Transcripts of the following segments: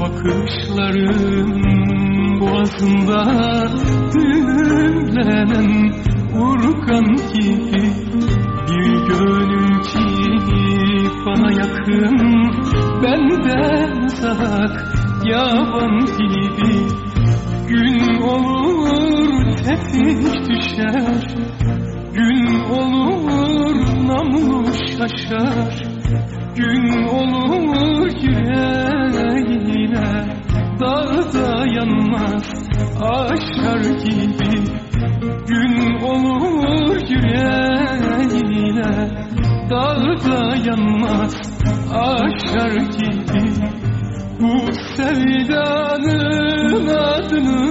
bakışların boğazında düğümlenen urgan gibi Bir gönül ki bana yakın benden uzak yaban gibi Gün olur tetik düşer Gün olur namlu şaşar Gün olur aşar gibi Gün olur yüreğine. Dağda yanmaz aşar gibi Bu sevdanın adını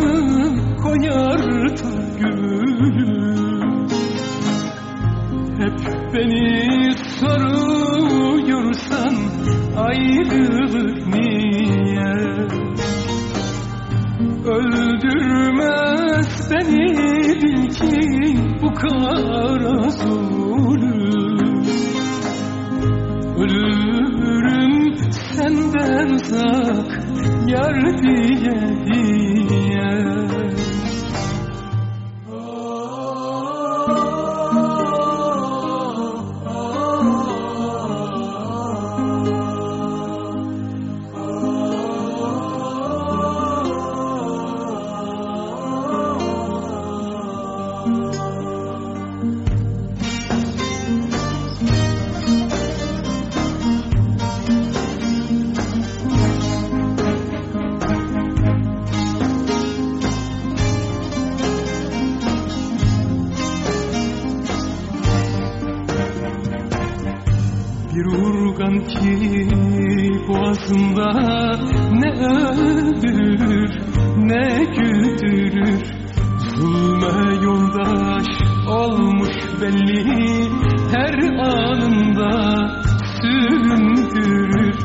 koyardı gülüm Hep beni soruyorsan ayrılık niye Öldürmez beni bil ki bu kara zulüm. Ölürüm senden uzak yar diye diye Bir urgan ki boğazında ne öldürür ne güldürür. Zulme yoldaş olmuş belli her anında süründürür.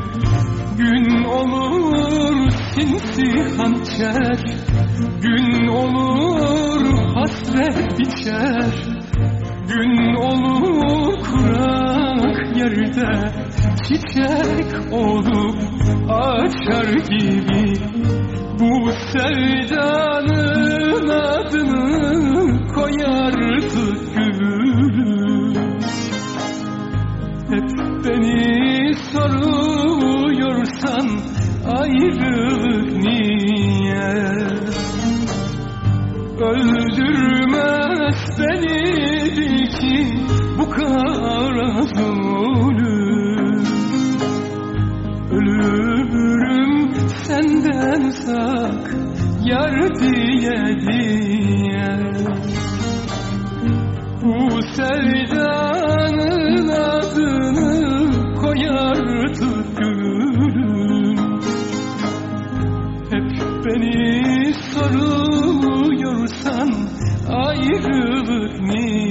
Gün olur sinsi hançer Gün olur hasret biçer. Gün olur yerde Çiçek olup açar gibi Bu sevdanın adını koyardı gülüm Hep beni soruyorsan ayrılık niye? Öldürmez beni ki zulüm Ölürüm senden uzak yar diye diye. Bu sevdanın adını koyardı gülüm. Hep beni soruyorsan ayrılık niye